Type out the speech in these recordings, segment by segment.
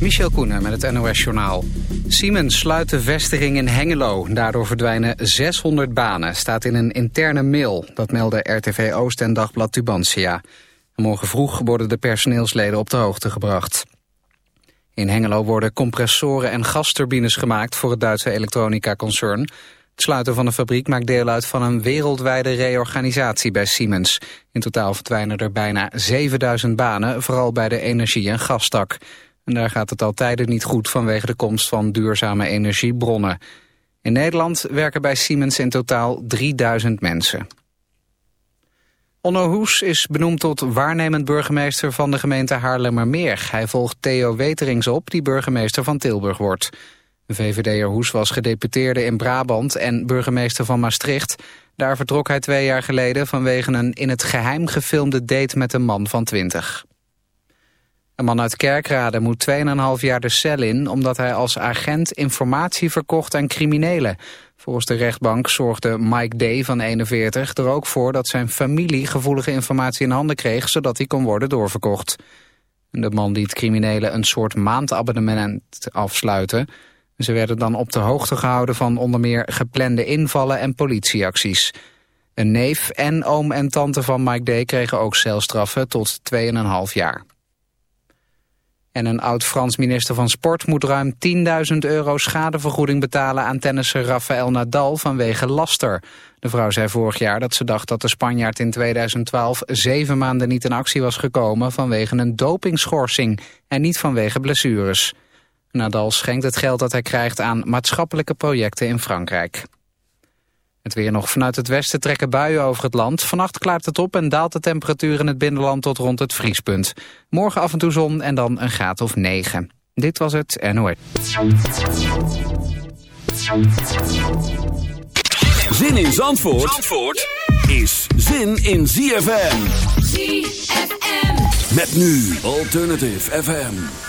Michel Koenen met het NOS-journaal. Siemens sluit de vestiging in Hengelo. Daardoor verdwijnen 600 banen, staat in een interne mail. Dat meldde RTV Oost en Dagblad Tubantia. Morgen vroeg worden de personeelsleden op de hoogte gebracht. In Hengelo worden compressoren en gasturbines gemaakt... voor het Duitse elektronica-concern. Het sluiten van de fabriek maakt deel uit van een wereldwijde reorganisatie bij Siemens. In totaal verdwijnen er bijna 7000 banen, vooral bij de energie- en gastak. En daar gaat het al tijden niet goed vanwege de komst van duurzame energiebronnen. In Nederland werken bij Siemens in totaal 3000 mensen. Onno Hoes is benoemd tot waarnemend burgemeester van de gemeente Haarlemmermeer. Hij volgt Theo Weterings op, die burgemeester van Tilburg wordt. VVD'er Hoes was gedeputeerde in Brabant en burgemeester van Maastricht. Daar vertrok hij twee jaar geleden vanwege een in het geheim gefilmde date met een man van 20. Een man uit Kerkrade moet 2,5 jaar de cel in... omdat hij als agent informatie verkocht aan criminelen. Volgens de rechtbank zorgde Mike D. van 41 er ook voor... dat zijn familie gevoelige informatie in handen kreeg... zodat hij kon worden doorverkocht. De man liet criminelen een soort maandabonnement afsluiten. Ze werden dan op de hoogte gehouden van onder meer geplande invallen en politieacties. Een neef en oom en tante van Mike D. kregen ook celstraffen tot 2,5 jaar. En een oud-Frans minister van Sport moet ruim 10.000 euro schadevergoeding betalen aan tennisser Rafael Nadal vanwege laster. De vrouw zei vorig jaar dat ze dacht dat de Spanjaard in 2012 zeven maanden niet in actie was gekomen vanwege een dopingschorsing en niet vanwege blessures. Nadal schenkt het geld dat hij krijgt aan maatschappelijke projecten in Frankrijk. Het weer nog vanuit het westen trekken buien over het land. Vannacht klaart het op en daalt de temperatuur in het binnenland tot rond het vriespunt. Morgen af en toe zon en dan een graad of 9. Dit was het NOS. Zin in Zandvoort, Zandvoort is zin in ZFM. ZFM. Met nu Alternative FM.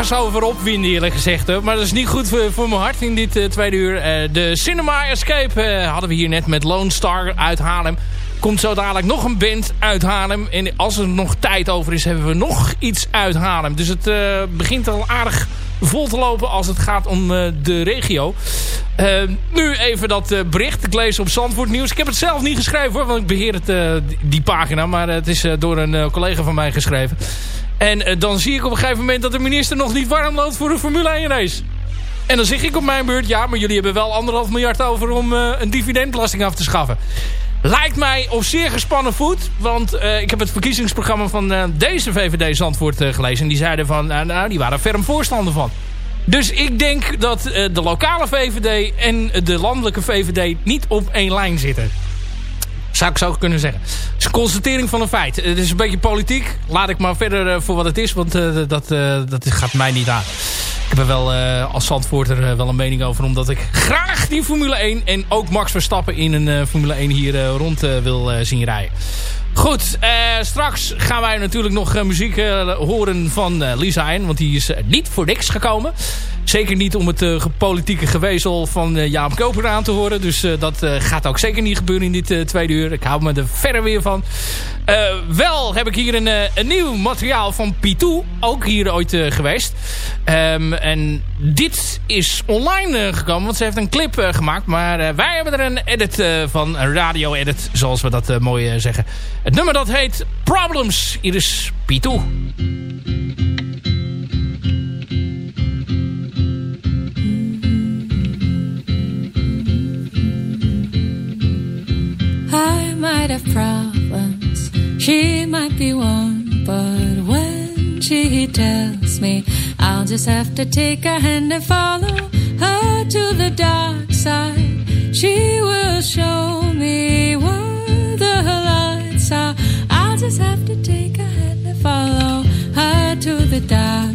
Ergens over opwinden eerlijk gezegd. Maar dat is niet goed voor, mijn hart in dit uh, tweede uur. Uh, de Cinema Escape uh, hadden we hier net met Lone Star uit Haarlem. Komt zo dadelijk nog een band uit Haarlem. En als er nog tijd over is, hebben we nog iets uit Haarlem. Dus het begint al aardig vol te lopen als het gaat om de regio. Nu even dat bericht. Ik lees op Zandvoort Nieuws. Ik heb het zelf niet geschreven hoor, want ik beheer het, die pagina. Maar het is door een collega van mij geschreven. En dan zie ik op een gegeven moment dat de minister nog niet warm loopt voor een Formule 1 race. En dan zeg ik op mijn beurt, ja, maar jullie hebben wel anderhalf miljard over om een dividendbelasting af te schaffen. Lijkt mij op zeer gespannen voet. Want ik heb het verkiezingsprogramma van deze VVD Zandvoort gelezen. En die zeiden van, nou, die waren ferm voorstander van. Dus ik denk dat de lokale VVD en de landelijke VVD niet op één lijn zitten. Zou ik zo kunnen zeggen. Het is een constatering van een feit. Het is een beetje politiek. Laat ik maar verder uh, voor wat het is. Want uh, dat, dat gaat mij niet aan. Ik heb er wel als Zandvoorter wel een mening over. Omdat ik graag die Formule 1 en ook Max Verstappen in een Formule 1 hier rond wil zien rijden. Goed, straks gaan wij natuurlijk nog muziek horen van Lisa N. Want die is niet voor niks gekomen. Zeker niet om het politieke gewezel van Jaap Koper aan te horen. Dus dat gaat ook zeker niet gebeuren in dit tweede uur. Ik hou me er verder weer van. wel heb ik hier een, nieuw materiaal van Pitou. Ook hier ooit geweest. Um, en dit is online gekomen. Want ze heeft een clip gemaakt. Maar wij hebben er een edit van. Een radio edit. Zoals we dat mooi zeggen. Het nummer dat heet Problems. Hier is Pitou. I might have problems, she might be one, but when she tells me, I'll just have to take her hand and follow her to the dark side. She will show me where the lights I'll just have to take her hand and follow her to the dark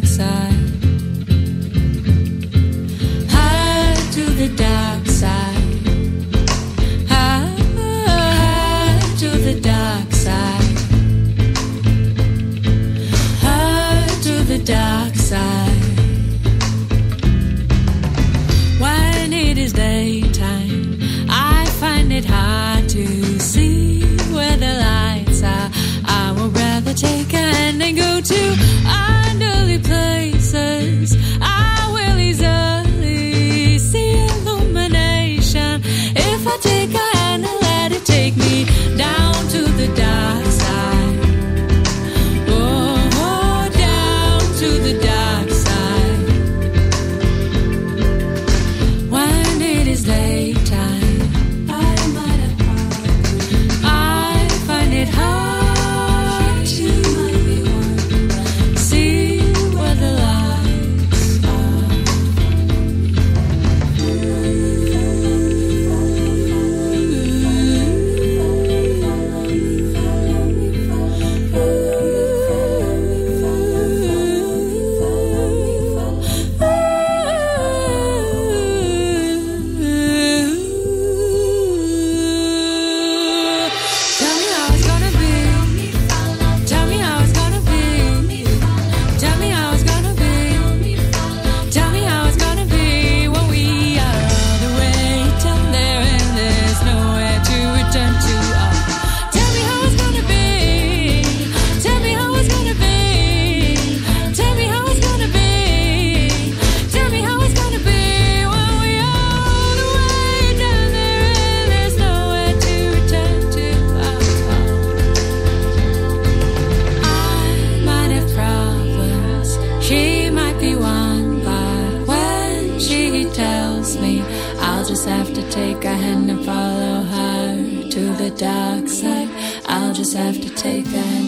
I'll just have to take her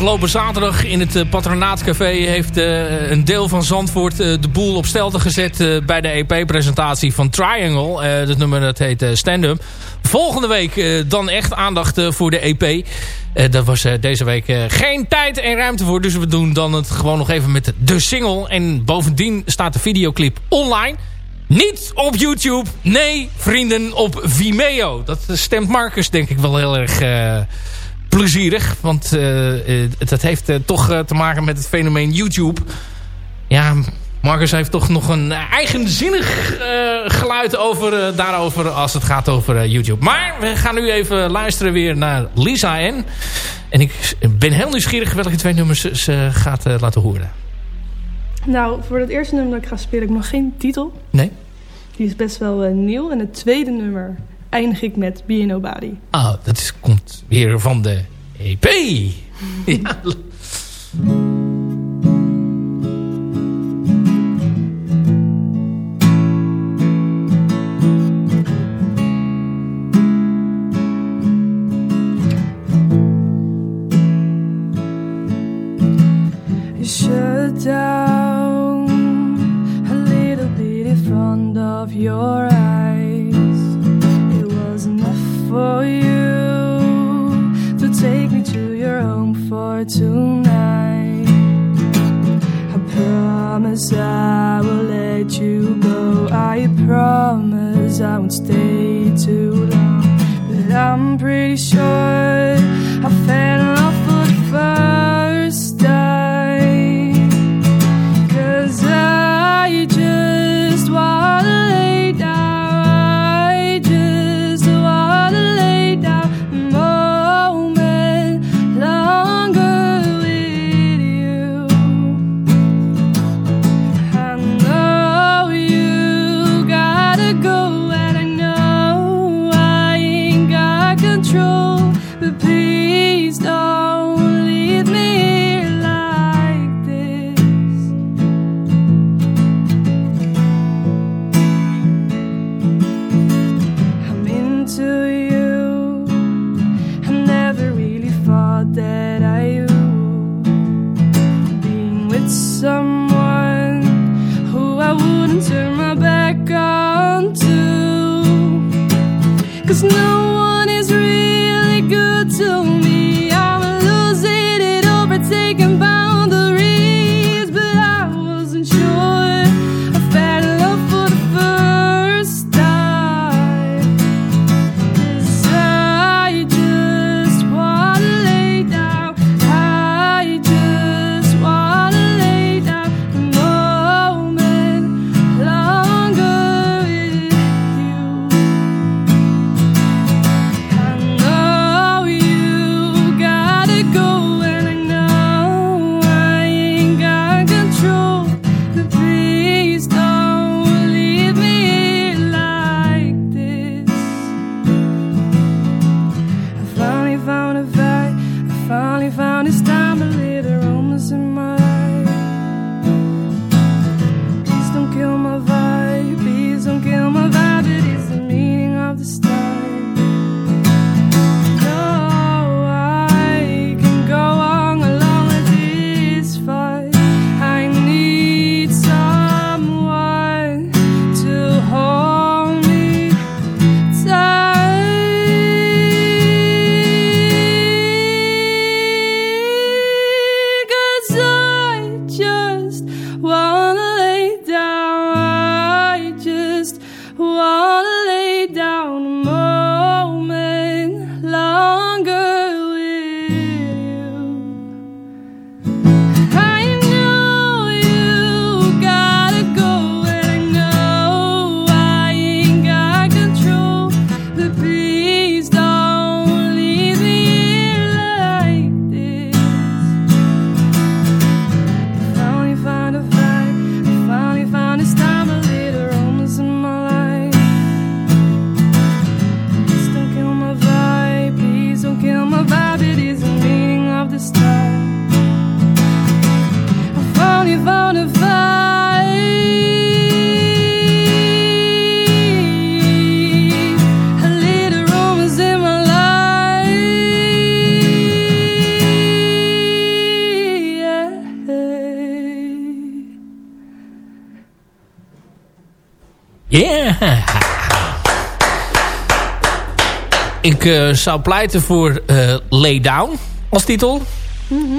Afgelopen zaterdag in het eh, Patronaatcafé heeft eh, een deel van Zandvoort eh, de boel op stelte gezet bij de EP-presentatie van Triangle. Dat nummer dat heet Stand Up. Volgende week dan echt aandacht voor de EP. Daar was deze week geen tijd en ruimte voor. Dus we doen dan het gewoon nog even met de single. En bovendien staat de videoclip online. Niet op YouTube. Nee, vrienden, op Vimeo. Dat stemt Marcus denk ik wel heel erg plezierig. Want eh, eh, dat heeft eh, toch te maken met het fenomeen YouTube. Ja, Marcus heeft toch nog een eigenzinnig geluid over, daarover als het gaat over YouTube. Maar we gaan nu even luisteren weer naar Lisa N. En ik ben heel nieuwsgierig welke twee nummers ze- gaat laten horen. Nou, voor het eerste nummer dat ik ga spelen ik nog geen titel. Nee? Die is best wel nieuw. En het tweede nummer eindig ik met Be Nobody. Ah, dat is, komt weer van de EP. ja. Ik eh, zou pleiten voor eh, Lay Down als titel.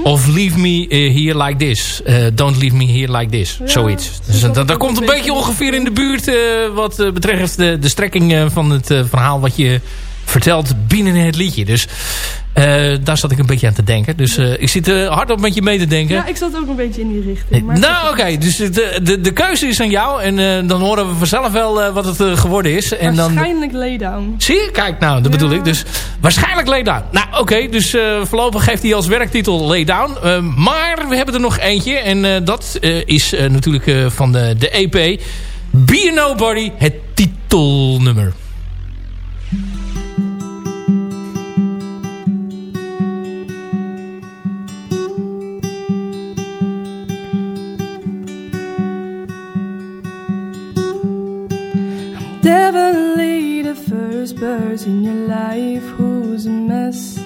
Of Leave Me eh, Here Like This. Don't Leave Me Here Like This. Zoiets. Dus dat, dat komt een beetje ongeveer in de buurt wat betreft de, de strekking van het verhaal wat je vertelt binnen het liedje. Dus eh, daar zat ik een beetje aan te denken. Dus eh, ik zit uh, hardop met je mee te denken. Ja, ik zat ook een beetje in die richting. Maar nou, oké. Dus de, de, de keuze is aan jou. En dan horen we vanzelf wel wat het geworden is. En waarschijnlijk dan... lay down. Zie je? Kijk, nou, dat ja. bedoel ik. Dus waarschijnlijk lay down. Nou, oké. Okay, dus voorlopig geeft hij als werktitel lay down. maar we hebben er nog eentje. En dat is natuurlijk van de, de EP. Be a Nobody, het titelnummer. In your life who's a mess.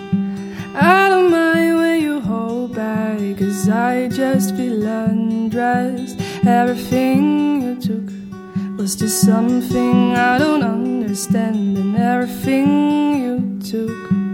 I don't mind when you hold back, cause I just feel undressed. Everything you took was just something I don't understand, and everything you took.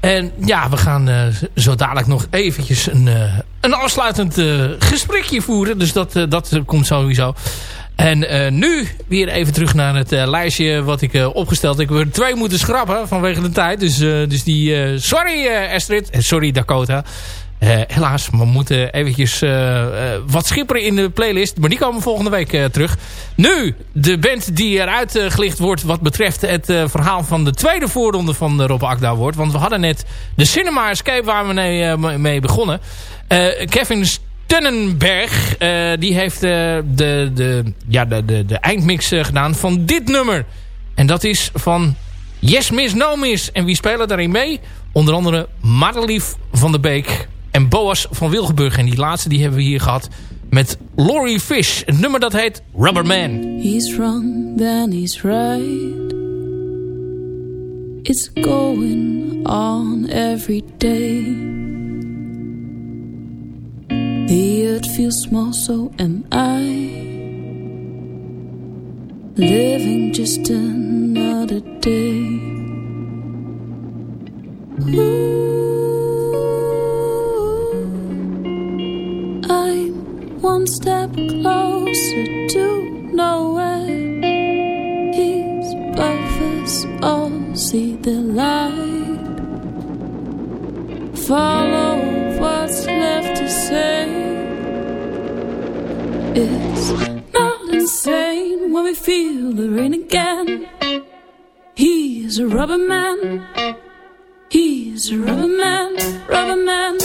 En... Ja, we gaan uh, zo dadelijk nog eventjes een, uh, een afsluitend uh, gesprekje voeren. Dus dat, dat komt sowieso. En nu weer even terug naar het lijstje wat ik opgesteld heb. Ik heb twee moeten schrappen vanwege de tijd. Dus, dus die... sorry Astrid. Sorry Dakota. Uh, helaas, we moeten eventjes uh, uh, wat schipperen in de playlist. Maar die komen volgende week terug. Nu, de band die eruit gelicht wordt wat betreft het verhaal van de tweede voorronde van de Rob Akda wordt. Want we hadden net de Cinema Escape waar we mee, begonnen. Kevin Stunnenberg, die heeft de, de, ja, de, de, de eindmix gedaan van dit nummer. En dat is van Yes Miss No Miss. En wie spelen daarin mee? Onder andere Madelief van der Beek en Boas van Wilgenburg. En die laatste die hebben we hier gehad Met Laurie Fish. Het nummer dat heet Rubberman. He's wrong, then he's right. It's going on every day. The earth feels small, so am I. Living just another day. Ooh, step closer to nowhere. He's above us all, see the light. Follow what's left to say. It's not insane when we feel the rain again. He's a rubber man. He's a rubber man, rubber man.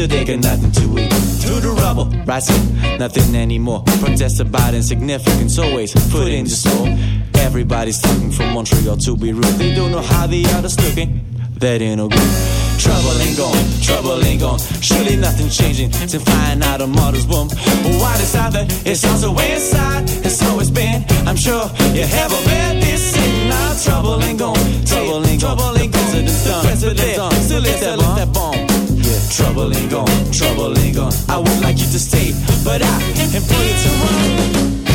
Still they got nothing to eat. Through the rubble, rising, nothing anymore. Protest about insignificance, always put in the soul. Everybody's talking from Montreal to Beirut. They don't know how the others looking. That ain't no good. Trouble ain't gone, trouble ain't gone. Surely nothing changing since flying out of mother's womb. Is out there? It's also inside. It's always been. I'm sure you have a bad this in now. Trouble ain't gone, trouble ain't gone. Trouble ain't gone. President's done, president's done. Still that, is that bomb. Trouble ain't gone, trouble ain't gone. I would like you to stay, but I am put it to run.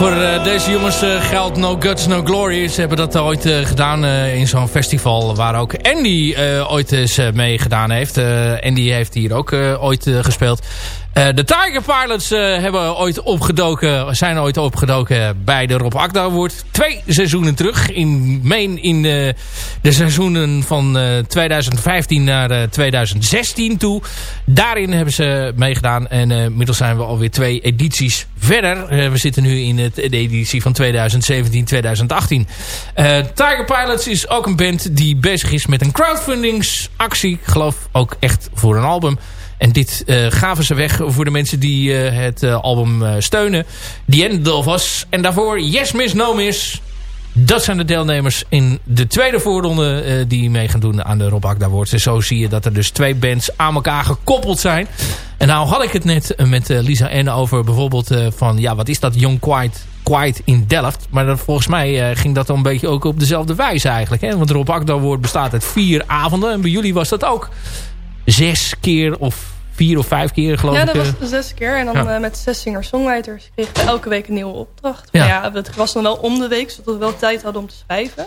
Voor eh, deze jongens eh, geldt No Guts, No Glory. Ze hebben dat ooit eh, gedaan eh, in zo'n festival waar ook Andy ooit eens mee gedaan heeft. Andy heeft hier ook ooit gespeeld. Eh, de Tiger Pilots eh, hebben ooit opgedoken, zijn ooit opgedoken bij de Rob Akda Award. Twee seizoenen terug. In Maine in eh, de seizoenen van eh, 2015 naar eh, 2016 toe. Daarin hebben ze meegedaan. En inmiddels zijn we alweer twee edities verder. We zitten nu in het, de editie van 2017-2018. Eh, Tiger Pilots is ook een band die bezig is met een crowdfundingsactie. Ik geloof ook echt voor een album. En dit eh, gaven ze weg voor de mensen die eh, het eh, album steunen. The End of Us. En daarvoor Yes Miss No Miss. Dat zijn de deelnemers in de tweede voorronde die mee gaan doen aan de Rob Akda Awards. En zo zie je dat er dus twee bands aan elkaar gekoppeld zijn. En nou had ik het net met Lisa N over bijvoorbeeld van... ja, wat is dat Young Quiet, Quiet in Delft? Maar dat, volgens mij ging dat dan een beetje ook op dezelfde wijze eigenlijk. Hè? Want Rob Akda Award bestaat uit vier avonden. En bij jullie was dat ook zes keer of vier of vijf keer geloof Ja, ik. dat eh. was de zes keer. En dan Ja. eh, met zes singer-songwriters kregen we elke week een nieuwe opdracht. Ja. Ja, het was dan wel om de week, zodat we wel tijd hadden om te schrijven.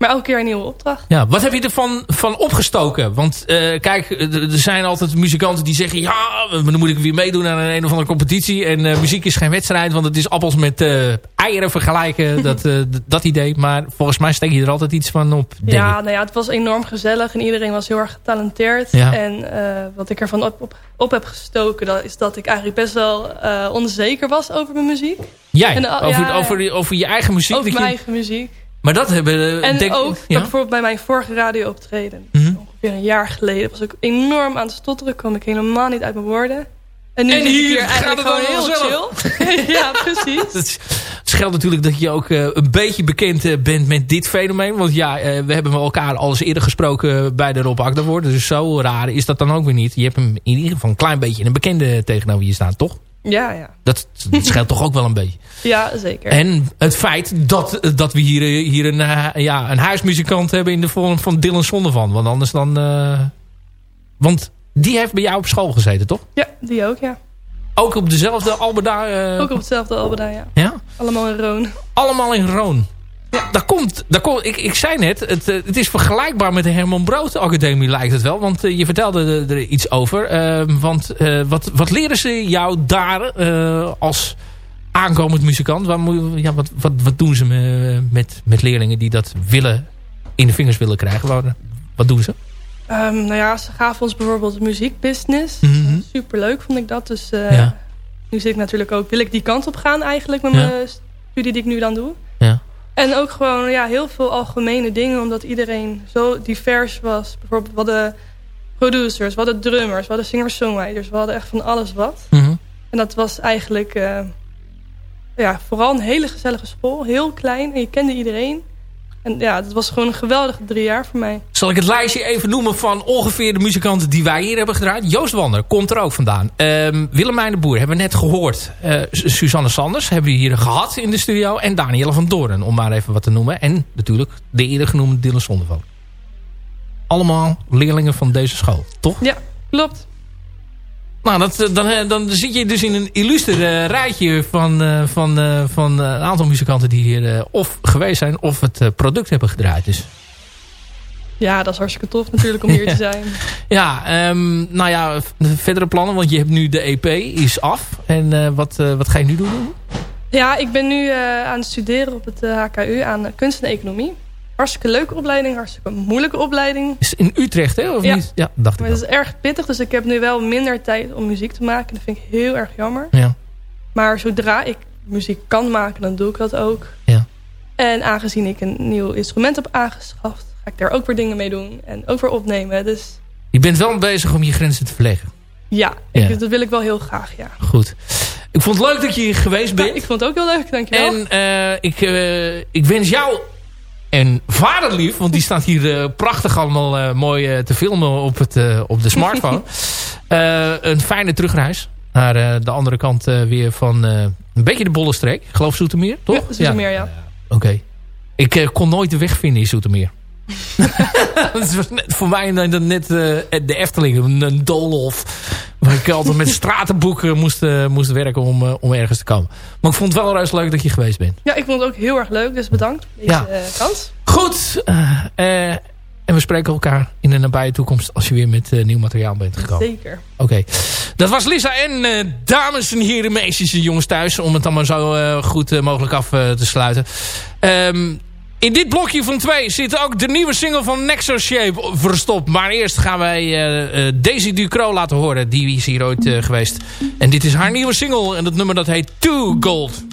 Maar elke keer een nieuwe opdracht. Ja, wat heb je ervan van opgestoken? Want eh, kijk, er er zijn altijd muzikanten die zeggen... ja, dan moet ik weer meedoen aan een, een of andere competitie. En eh, muziek is geen wedstrijd, want het is appels met eh, eieren vergelijken. dat, eh, dat idee. Maar volgens mij steek je er altijd iets van op, Ja, ik. nou ja, het was enorm gezellig en iedereen was heel erg getalenteerd. Ja. En eh, wat ik ervan op, op, op heb gestoken, dat is dat ik eigenlijk best wel eh, onzeker was over mijn muziek. Jij, en, eh, over, ja, over, over je eigen muziek. over dat je- mijn eigen muziek. Maar dat hebben... eh, En denk, ook ja? bijvoorbeeld bij mijn vorige radio optreden. Mhm. Ongeveer een jaar geleden was ik enorm aan het stotteren. kwam ik helemaal niet uit mijn woorden. En nu En hier hier gaat eigenlijk het gewoon heel chill. ja, precies. Het scheelt natuurlijk dat je ook eh, een beetje bekend eh, bent met dit fenomeen. Want ja, we hebben elkaar al eens eerder gesproken bij de Rob Akda. Dus zo raar is dat dan ook weer niet. Je hebt hem in ieder geval een klein beetje een bekende tegenover je staan, toch? Ja, ja. Dat, dat scheelt toch ook wel een beetje. Ja, zeker. En het feit dat, dat we hier, hier een, eh, ja, een huismuzikant hebben in de vorm van Dylan Zondervan. Want anders dan... eh, want die heeft bij jou op school gezeten, toch? Ja, die ook, ja. Ook op dezelfde Alberda... eh, Ook op hetzelfde album, ja. Ja? Allemaal in Roon. allemaal in Roon. Daar komt, daar komt, ik, ik zei net, het, eh, het is vergelijkbaar met de Herman Brood Academie lijkt het wel. Want eh, je vertelde er, iets over. Eh, want eh, wat, wat leren ze jou daar als aankomend muzikant? Waar moet, ja, wat, wat, wat doen ze me- met, met leerlingen die dat willen, in de vingers willen krijgen? Wat, wat doen ze? Ehm, nou ja, ze gaven ons bijvoorbeeld muziekbusiness. Mhm. Superleuk vond ik dat. Dus Ja. nu zit ik natuurlijk ook... Wil ik die kant op gaan eigenlijk met Ja. mijn studie die ik nu dan doe. En ook gewoon ja, heel veel algemene dingen. Omdat iedereen zo divers was. Bijvoorbeeld we hadden producers, we hadden drummers, we hadden singer-songwriters. We hadden echt van alles wat. Mhm. En dat was eigenlijk eh, ja, vooral een hele gezellige school. Heel klein en je kende iedereen. En ja, het was gewoon een geweldige drie jaar voor mij. Zal ik het lijstje even noemen van ongeveer de muzikanten die wij hier hebben gedraaid? Joost Wander komt er ook vandaan. Ehm Willemijn de Boer hebben we net gehoord. Eh, Su- Suzanne Sanders hebben we hier gehad in de studio. En Danielle van Doorn, om maar even wat te noemen. En natuurlijk de eerder genoemde Dylan Sondervoort. Allemaal leerlingen van deze school, toch? Ja, klopt. Nou, dat, eh, dan, eh, dan zit je dus in een illuster eh, rijtje van, van, van een aantal muzikanten die hier of geweest zijn of het product hebben gedraaid. Dus Ja, dat is hartstikke tof natuurlijk om hier te zijn. Ja, ehm, nou ja, verdere plannen, want je hebt nu de EP, is af. En wat, wat ga je nu doen? Ja, ik ben nu aan het studeren op het HKU aan kunst en economie. Hartstikke leuke opleiding, hartstikke moeilijke opleiding. Is in Utrecht, hè? Of Ja. niet? Ja, dacht ik Maar het is erg pittig, dus ik heb nu wel minder tijd om muziek te maken. Dat vind ik heel erg jammer. Ja. Maar zodra ik muziek kan maken, dan doe ik dat ook. Ja. En aangezien ik een nieuw instrument heb aangeschaft, ga ik daar ook weer dingen mee doen. En ook weer opnemen. Dus Je bent wel bezig om je grenzen te verleggen. ja, Ja. Ik, dat wil ik wel heel graag, ja. Goed. Ik vond het leuk dat je hier geweest Ja, bent. ik vond het ook heel leuk, dankjewel. En eh, ik, eh, ik wens jou en vaderlief, want die staat hier eh, prachtig allemaal eh, mooi eh, te filmen op, het, op de smartphone. Een fijne terugreis naar de andere kant weer van een beetje de Bollenstreek. Ik geloof Zoetermeer, toch? Ja, Zoetermeer, ja. Oké. Ik kon nooit de weg vinden in Zoetermeer. Was net voor mij net, net eh, de Efteling, een, doolhof. Waar ik altijd met stratenboeken moest, eh, moest werken om, eh, om ergens te komen. Maar ik vond het wel reuze leuk dat je geweest bent. Ja, ik vond het ook heel erg leuk, dus bedankt voor deze Ja. kans. Goed. en we spreken elkaar in de nabije toekomst als je weer met nieuw materiaal bent gekomen. Zeker. Oké. Dat was Lisa en dames en heren, meisjes en jongens thuis. Om het allemaal zo goed mogelijk af te sluiten. Ehm, in dit blokje van twee zit ook de nieuwe single van Nexo Shape verstopt. Maar eerst gaan wij eh, Daisy Ducro laten horen. Die is hier ooit eh, geweest. En dit is haar nieuwe single. En dat nummer dat heet Two Gold.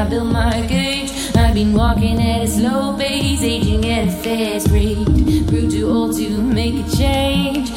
I built my cage. I've been walking at a slow pace, aging at a fast rate. Grew too old to make a change.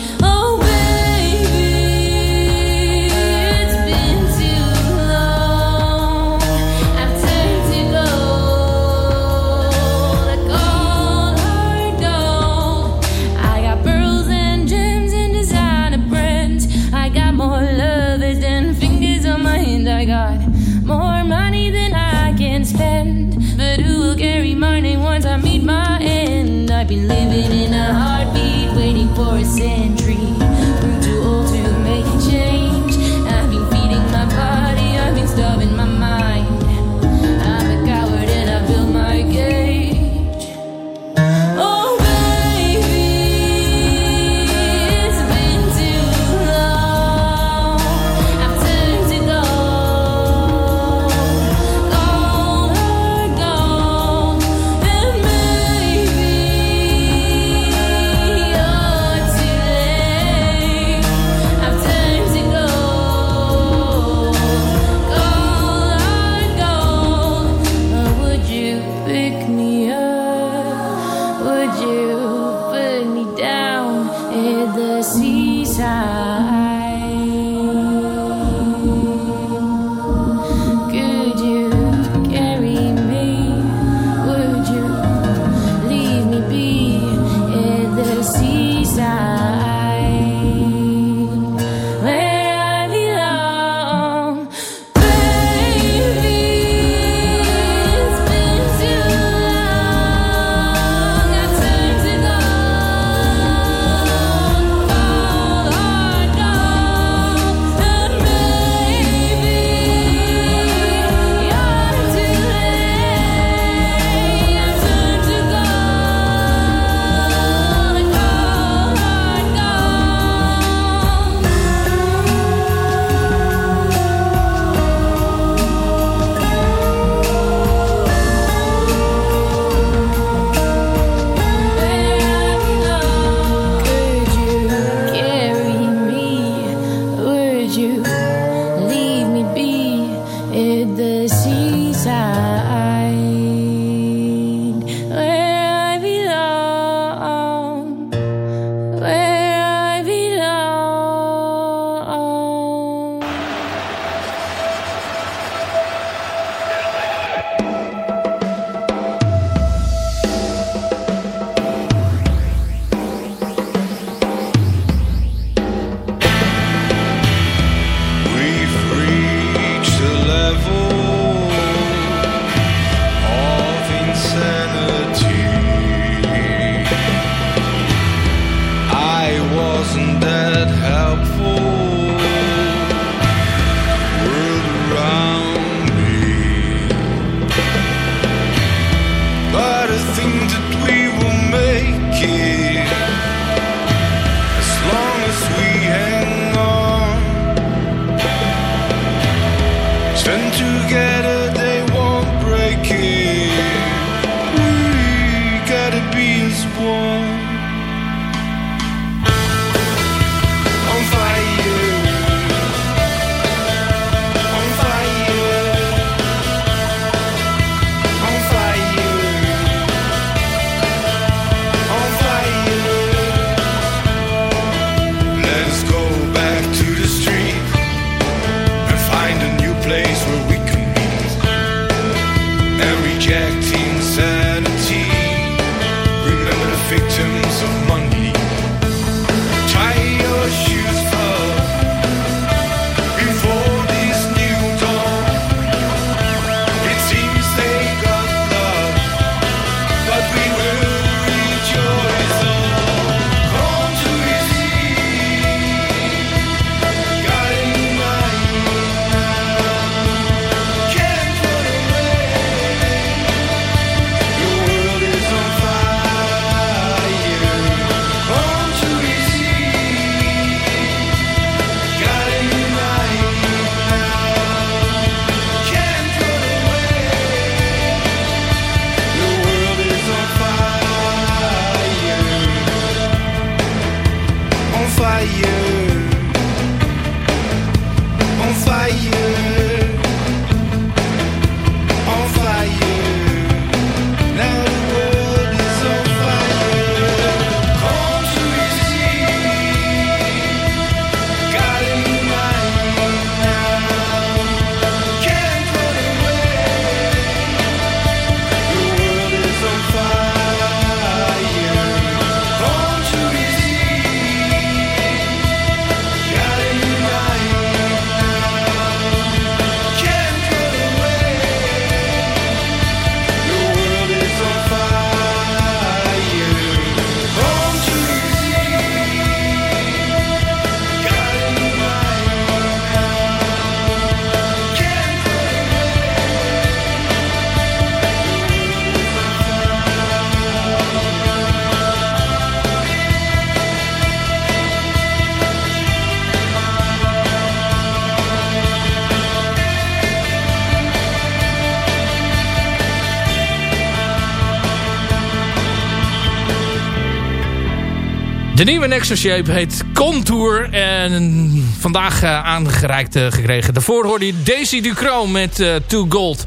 De nieuwe Nexus Shape heet Contour. En vandaag eh, aangereikt eh, gekregen. Daarvoor hoorde je Daisy Ducro met eh, uh, Two Gold.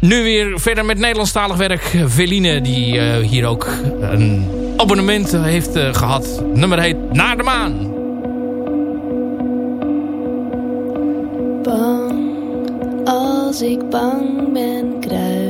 Nu weer verder met Nederlandstalig werk. Veline, die hier ook een abonnement heeft gehad. Nummer heet Naar de Maan. Bang, als ik bang ben, kruis.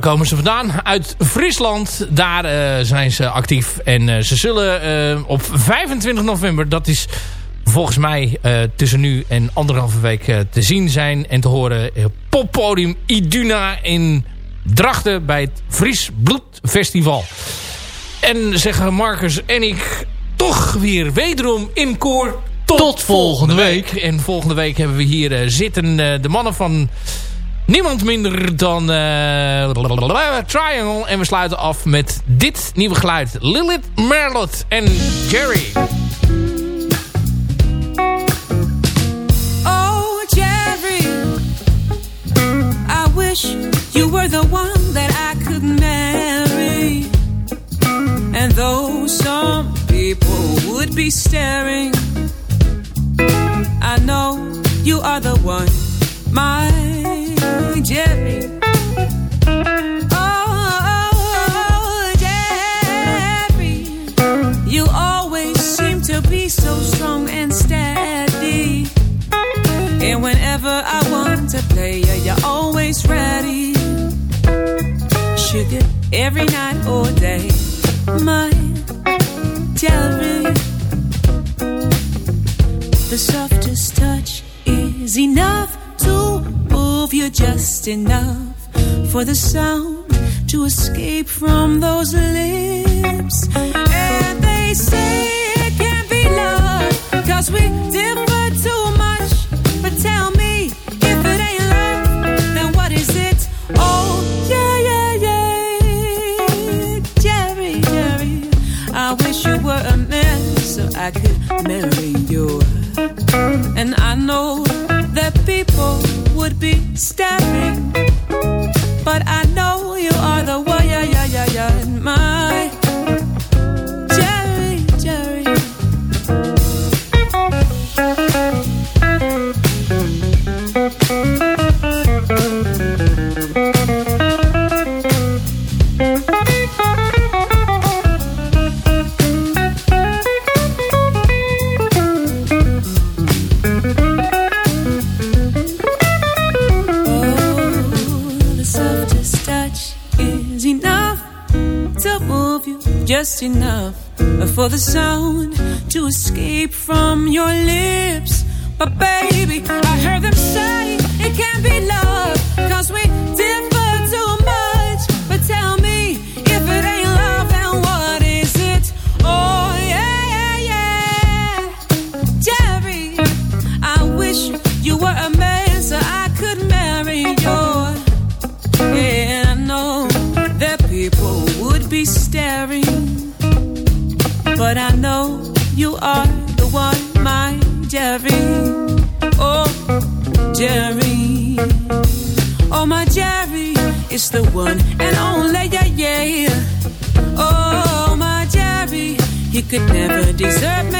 Komen ze vandaan? Uit Friesland. Daar eh, zijn ze actief. En eh, ze zullen eh, op 25 november, dat is volgens mij tussen nu en anderhalve week te zien zijn en te horen. poppodium Iduna in Drachten bij het Fries Bloed Festival. En zeggen Marcus en ik toch weer wederom in koor tot, volgende week. En volgende week hebben we hier zitten de mannen van niemand minder dan eh, Triangle. En we sluiten af met dit nieuwe geluid. Lilith Merlot en Jerry. Oh, I wish you were the one that I could marry. And though some people would be staring, I know you are the one, my every night or day. My Jerry. The softest touch is enough move you just enough for the sound to escape from those lips. And they say it can't be love, cause we differ would be staring. But I for the sound to escape from your lips. But baby, I heard them say could never deserve me,